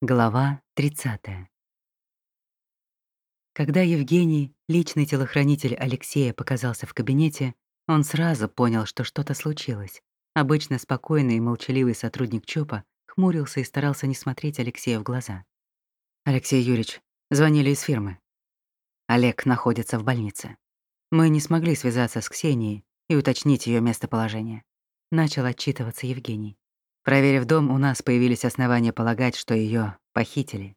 Глава 30. Когда Евгений, личный телохранитель Алексея, показался в кабинете, он сразу понял, что что-то случилось. Обычно спокойный и молчаливый сотрудник ЧОПа хмурился и старался не смотреть Алексея в глаза. «Алексей Юрьевич, звонили из фирмы. Олег находится в больнице. Мы не смогли связаться с Ксенией и уточнить ее местоположение». Начал отчитываться Евгений. Проверив дом, у нас появились основания полагать, что ее похитили.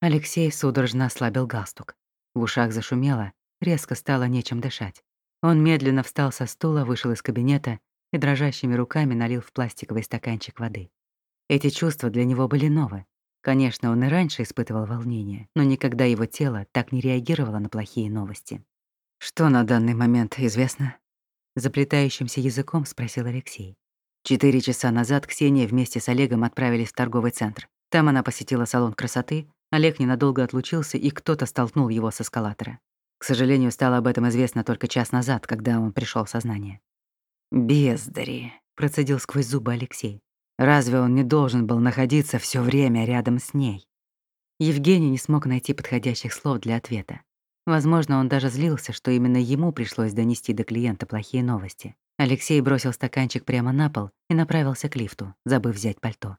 Алексей судорожно ослабил галстук. В ушах зашумело, резко стало нечем дышать. Он медленно встал со стула, вышел из кабинета и дрожащими руками налил в пластиковый стаканчик воды. Эти чувства для него были новые. Конечно, он и раньше испытывал волнение, но никогда его тело так не реагировало на плохие новости. «Что на данный момент известно?» Заплетающимся языком спросил Алексей. Четыре часа назад Ксения вместе с Олегом отправились в торговый центр. Там она посетила салон красоты, Олег ненадолго отлучился, и кто-то столкнул его с эскалатора. К сожалению, стало об этом известно только час назад, когда он пришел в сознание. «Бездари», — процедил сквозь зубы Алексей. «Разве он не должен был находиться все время рядом с ней?» Евгений не смог найти подходящих слов для ответа. Возможно, он даже злился, что именно ему пришлось донести до клиента плохие новости. Алексей бросил стаканчик прямо на пол и направился к лифту, забыв взять пальто.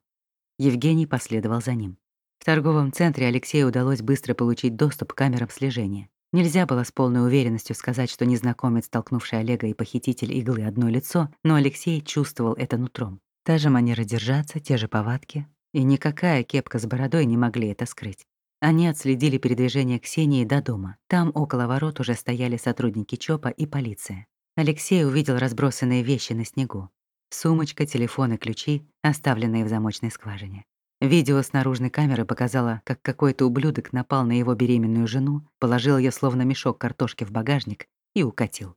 Евгений последовал за ним. В торговом центре Алексею удалось быстро получить доступ к камерам слежения. Нельзя было с полной уверенностью сказать, что незнакомец, столкнувший Олега и похититель иглы одно лицо, но Алексей чувствовал это нутром. Та же манера держаться, те же повадки, и никакая кепка с бородой не могли это скрыть. Они отследили передвижение Ксении до дома. Там около ворот уже стояли сотрудники ЧОПа и полиция. Алексей увидел разбросанные вещи на снегу. Сумочка, телефон и ключи, оставленные в замочной скважине. Видео с наружной камеры показало, как какой-то ублюдок напал на его беременную жену, положил ее словно мешок картошки в багажник и укатил.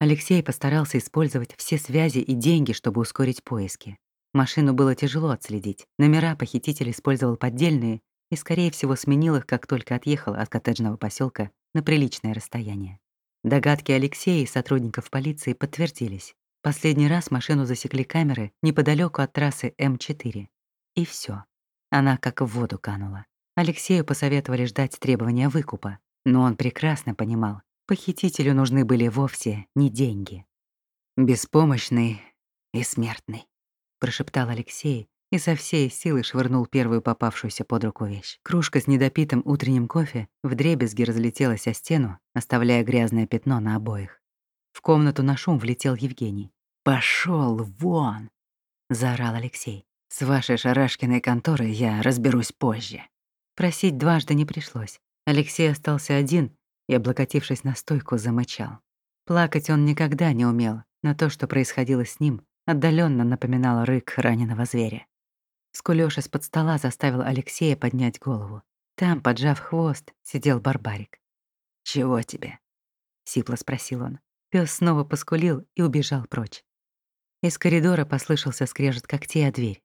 Алексей постарался использовать все связи и деньги, чтобы ускорить поиски. Машину было тяжело отследить. Номера похититель использовал поддельные и, скорее всего, сменил их, как только отъехал от коттеджного поселка на приличное расстояние. Догадки Алексея и сотрудников полиции подтвердились. Последний раз машину засекли камеры неподалеку от трассы М4. И все. Она как в воду канула. Алексею посоветовали ждать требования выкупа, но он прекрасно понимал, похитителю нужны были вовсе не деньги. «Беспомощный и смертный», — прошептал Алексей, и со всей силы швырнул первую попавшуюся под руку вещь. Кружка с недопитым утренним кофе вдребезги разлетелась о стену, оставляя грязное пятно на обоих. В комнату на шум влетел Евгений. Пошел вон!» — заорал Алексей. «С вашей шарашкиной конторой я разберусь позже». Просить дважды не пришлось. Алексей остался один и, облокотившись на стойку, замычал. Плакать он никогда не умел, но то, что происходило с ним, отдаленно напоминало рык раненого зверя. Скулёж из-под стола заставил Алексея поднять голову. Там, поджав хвост, сидел барбарик. «Чего тебе?» — сипло спросил он. Пёс снова поскулил и убежал прочь. Из коридора послышался скрежет когтей о дверь.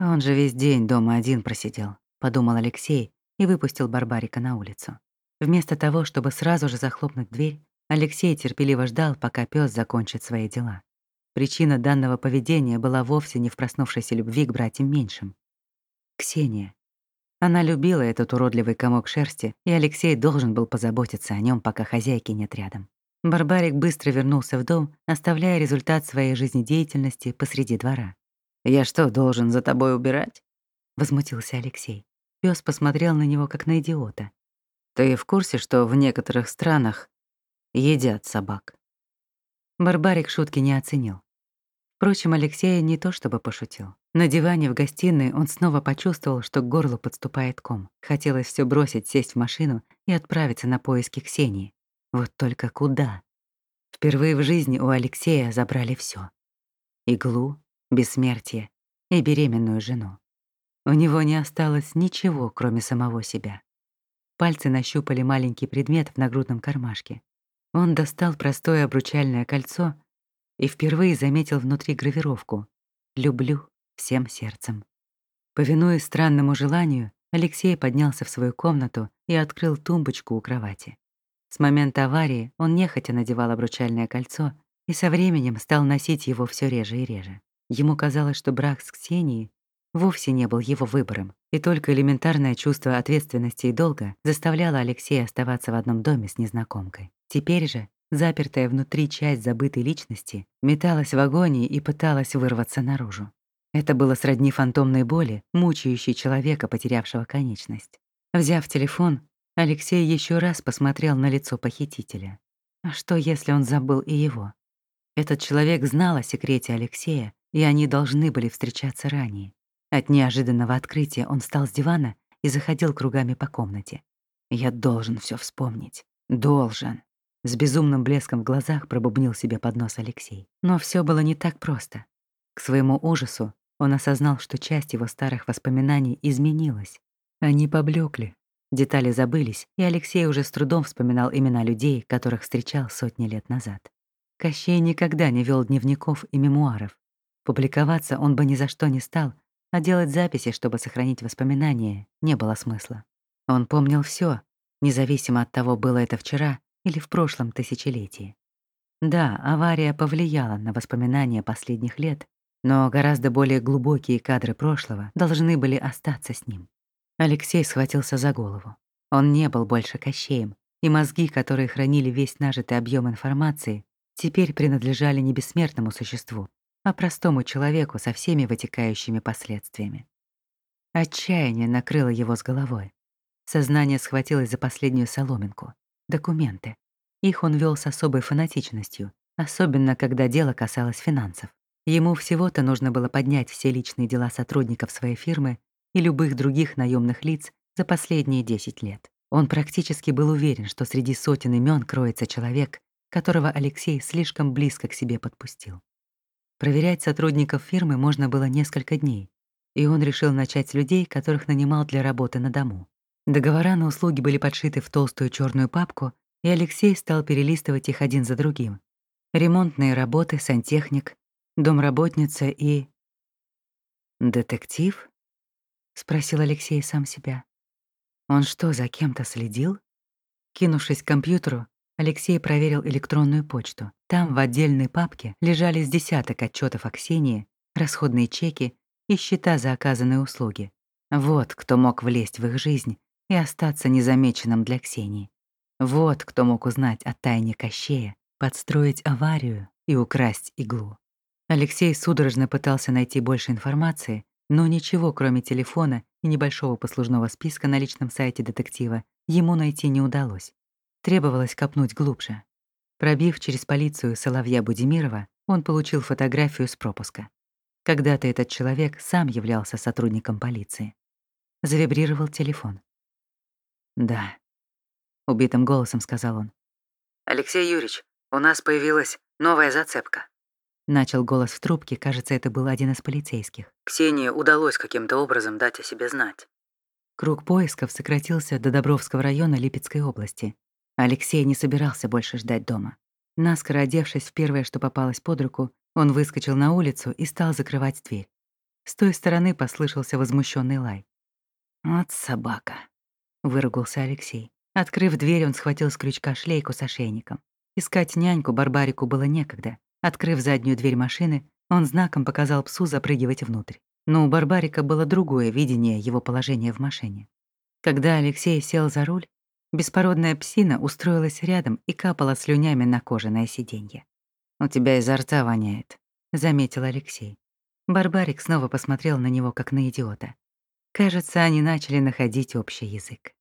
«Он же весь день дома один просидел», — подумал Алексей и выпустил барбарика на улицу. Вместо того, чтобы сразу же захлопнуть дверь, Алексей терпеливо ждал, пока пёс закончит свои дела. Причина данного поведения была вовсе не в проснувшейся любви к братьям меньшим. Ксения. Она любила этот уродливый комок шерсти, и Алексей должен был позаботиться о нем, пока хозяйки нет рядом. Барбарик быстро вернулся в дом, оставляя результат своей жизнедеятельности посреди двора. «Я что, должен за тобой убирать?» — возмутился Алексей. Пёс посмотрел на него, как на идиота. «Ты в курсе, что в некоторых странах едят собак?» Барбарик шутки не оценил. Впрочем, Алексей не то чтобы пошутил. На диване в гостиной он снова почувствовал, что к горлу подступает ком. Хотелось все бросить, сесть в машину и отправиться на поиски Ксении. Вот только куда? Впервые в жизни у Алексея забрали все: Иглу, бессмертие и беременную жену. У него не осталось ничего, кроме самого себя. Пальцы нащупали маленький предмет в нагрудном кармашке. Он достал простое обручальное кольцо — и впервые заметил внутри гравировку «Люблю всем сердцем». Повинуясь странному желанию, Алексей поднялся в свою комнату и открыл тумбочку у кровати. С момента аварии он нехотя надевал обручальное кольцо и со временем стал носить его все реже и реже. Ему казалось, что брак с Ксенией вовсе не был его выбором, И только элементарное чувство ответственности и долга заставляло Алексея оставаться в одном доме с незнакомкой. Теперь же, запертая внутри часть забытой личности, металась в агонии и пыталась вырваться наружу. Это было сродни фантомной боли, мучающей человека, потерявшего конечность. Взяв телефон, Алексей еще раз посмотрел на лицо похитителя. А что, если он забыл и его? Этот человек знал о секрете Алексея, и они должны были встречаться ранее. От неожиданного открытия он встал с дивана и заходил кругами по комнате. «Я должен все вспомнить. Должен». С безумным блеском в глазах пробубнил себе под нос Алексей. Но все было не так просто. К своему ужасу он осознал, что часть его старых воспоминаний изменилась. Они поблекли, детали забылись, и Алексей уже с трудом вспоминал имена людей, которых встречал сотни лет назад. Кощей никогда не вел дневников и мемуаров. Публиковаться он бы ни за что не стал, а делать записи, чтобы сохранить воспоминания, не было смысла. Он помнил все, независимо от того, было это вчера или в прошлом тысячелетии. Да, авария повлияла на воспоминания последних лет, но гораздо более глубокие кадры прошлого должны были остаться с ним. Алексей схватился за голову. Он не был больше Кощеем, и мозги, которые хранили весь нажитый объем информации, теперь принадлежали не бессмертному существу, а простому человеку со всеми вытекающими последствиями. Отчаяние накрыло его с головой. Сознание схватилось за последнюю соломинку — документы. Их он вел с особой фанатичностью, особенно когда дело касалось финансов. Ему всего-то нужно было поднять все личные дела сотрудников своей фирмы и любых других наемных лиц за последние 10 лет. Он практически был уверен, что среди сотен имен кроется человек, которого Алексей слишком близко к себе подпустил. Проверять сотрудников фирмы можно было несколько дней, и он решил начать с людей, которых нанимал для работы на дому. Договора на услуги были подшиты в толстую черную папку, и Алексей стал перелистывать их один за другим. Ремонтные работы, сантехник, домработница и... «Детектив?» — спросил Алексей сам себя. «Он что, за кем-то следил?» Кинувшись к компьютеру, Алексей проверил электронную почту. Там в отдельной папке лежали с десяток отчетов о Ксении, расходные чеки и счета за оказанные услуги. Вот кто мог влезть в их жизнь и остаться незамеченным для Ксении. Вот кто мог узнать о тайне Кощея, подстроить аварию и украсть иглу. Алексей судорожно пытался найти больше информации, но ничего, кроме телефона и небольшого послужного списка на личном сайте детектива, ему найти не удалось. Требовалось копнуть глубже. Пробив через полицию Соловья Будимирова, он получил фотографию с пропуска. Когда-то этот человек сам являлся сотрудником полиции. Завибрировал телефон. «Да», — убитым голосом сказал он. «Алексей Юрьевич, у нас появилась новая зацепка». Начал голос в трубке, кажется, это был один из полицейских. Ксении удалось каким-то образом дать о себе знать. Круг поисков сократился до Добровского района Липецкой области. Алексей не собирался больше ждать дома. Наскоро одевшись в первое, что попалось под руку, он выскочил на улицу и стал закрывать дверь. С той стороны послышался возмущенный лай. «Вот собака», — выругался Алексей. Открыв дверь, он схватил с крючка шлейку с ошейником. Искать няньку Барбарику было некогда. Открыв заднюю дверь машины, он знаком показал псу запрыгивать внутрь. Но у Барбарика было другое видение его положения в машине. Когда Алексей сел за руль, Беспородная псина устроилась рядом и капала слюнями на кожаное сиденье. «У тебя изо рта воняет», — заметил Алексей. Барбарик снова посмотрел на него, как на идиота. Кажется, они начали находить общий язык.